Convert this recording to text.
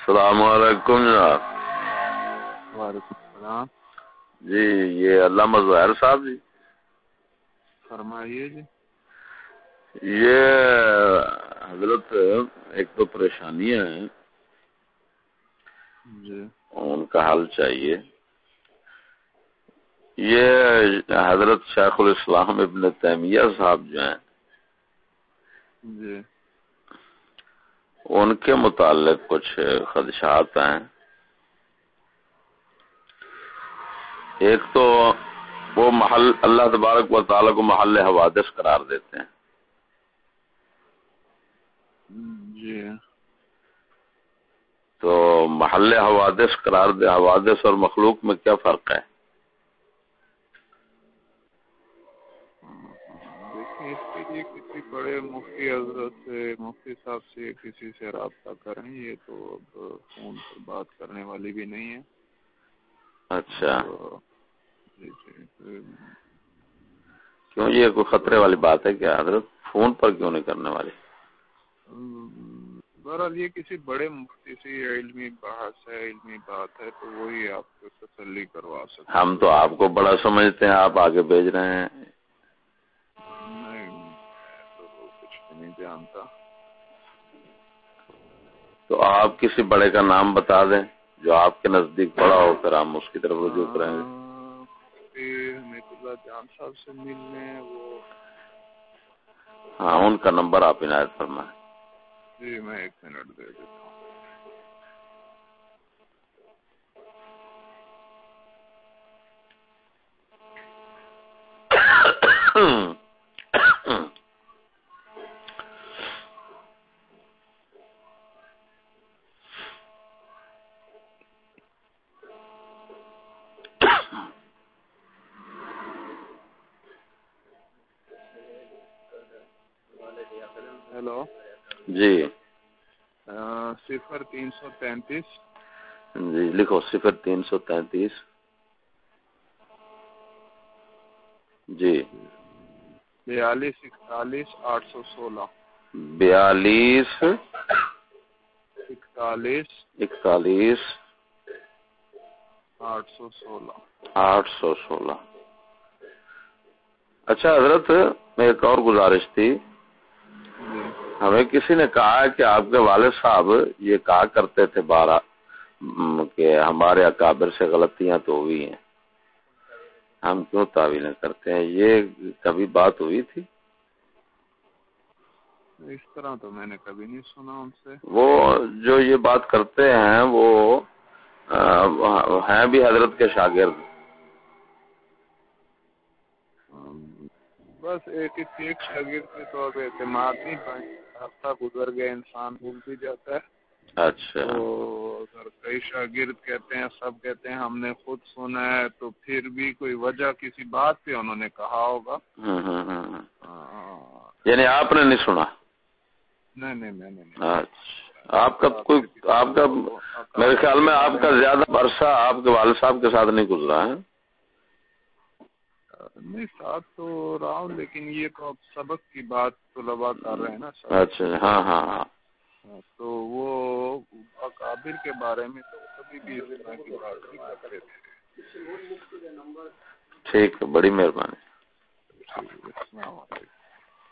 السلام علیکم جناب۔ وعلیکم السلام۔ جی یہ علامہ ظاہر صاحب جی۔ فرمائیے جی۔ یہ حضرت ایک تو پریشانیاں ہیں۔ جی۔ ان کا حل چاہیے۔ یہ حضرت شیخ الاسلام ابن تیمیہ صاحب جو ہیں۔ جی۔ ان کے متعلق کچھ خدشات ہیں۔ ایک تو وہ محل اللہ تبارک و تعالیٰ کو محل حوادث قرار دیتے ہیں۔ جی۔ تو محل حوادث قرار دے حوادث اور مخلوق میں کیا فرق ہے دیکھیں اس کے لیے کسی بڑے مفتی حضرت سے مفتی صاحب سے کسی سے رابطہ کریں یہ تو اب فون پر بات کرنے والی بھی نہیں ہے اچھا۔ تو جی جی کیوں یہ کوئی خطرے والی بات ہے کیا حضرت؟ فون پر کیوں نہیں کرنے والی؟ بہرحال یہ کسی بڑے مفتی سے علمی بحث ہے علمی بات ہے تو وہی آپ کو تسلی کروا سکتے ہم تو آپ کو بڑا سمجھتے ہیں آپ آگے بھیج رہے ہیں۔ کچھ نہیں جانتا تو آپ کسی بڑے کا نام بتا دیں جو آپ کے نزدیک بڑا ہو کر ہم اس کی طرف رجوع کریں گے۔ مفتی حمید اللہ جان صاحب سے ملنے وہ ہاں ان کا نمبر آپ عنایت فرمائیں۔ جی میں ایک منٹ دے دیتا ہوں۔ ہیلو۔ جی۔ صفر تین سو تینتیس۔ جی لکھو صفر تین سو تینتیس۔ جی۔ بیالیس اکتالیس آٹھ سو سولہ۔ بیالیس۔ اکتالیس۔ اکتالیس۔ آٹھ سو سولہ۔ آٹھ سو سولہ۔ اچھا حضرت میں ایک اور گزارش تھی۔ ہمیں کسی نے کہا کہ آپ کے والد صاحب یہ کہا کرتے تھے بارہ کہ ہمارے اکابر سے غلطیاں تو ہوئی ہیں۔ ہم کیوں تعویلیں کرتے ہیں؟ یہ کبھی بات ہوئی تھی؟ اس طرح تو میں نے کبھی نہیں سنا ان سے۔ وہ جو یہ بات کرتے ہیں وہ ہیں بھی حضرت کے شاگرد۔ بس ایک اس ایک شاگرد کے طور پہ اعتماد نہیں ہفتہ گزر گیا انسان بھول بھی جاتا ہے۔ اچھا۔ تو اگر کئی شاگرد کہتے ہیں سب کہتے ہیں ہم نے خود سنا ہے تو پھر بھی کوئی وجہ کسی بات پہ انہوں نے کہا ہوگا۔ ہاں، یعنی آپ نے نہیں سنا؟ نہیں نہیں میں نے اچھا۔ آپ کا کوئی آپ کا میرے خیال میں آپ کا زیادہ عرصہ آپ کے والد صاحب کے ساتھ نہیں گزرا ہے۔ نہیں ساتھ تو رہا ہوں لیکن یہ تو اب سبق کی بات طلبا کر رہے ہیں نا اچھا ہاں ہاں ہاں۔ تو وہ اکابر کے بارے میں تو کبھی بھی اس طرح کی بات نہیں کرتے تھے۔ ٹھیک ہے بڑی مہربانی۔ السلام علیکم۔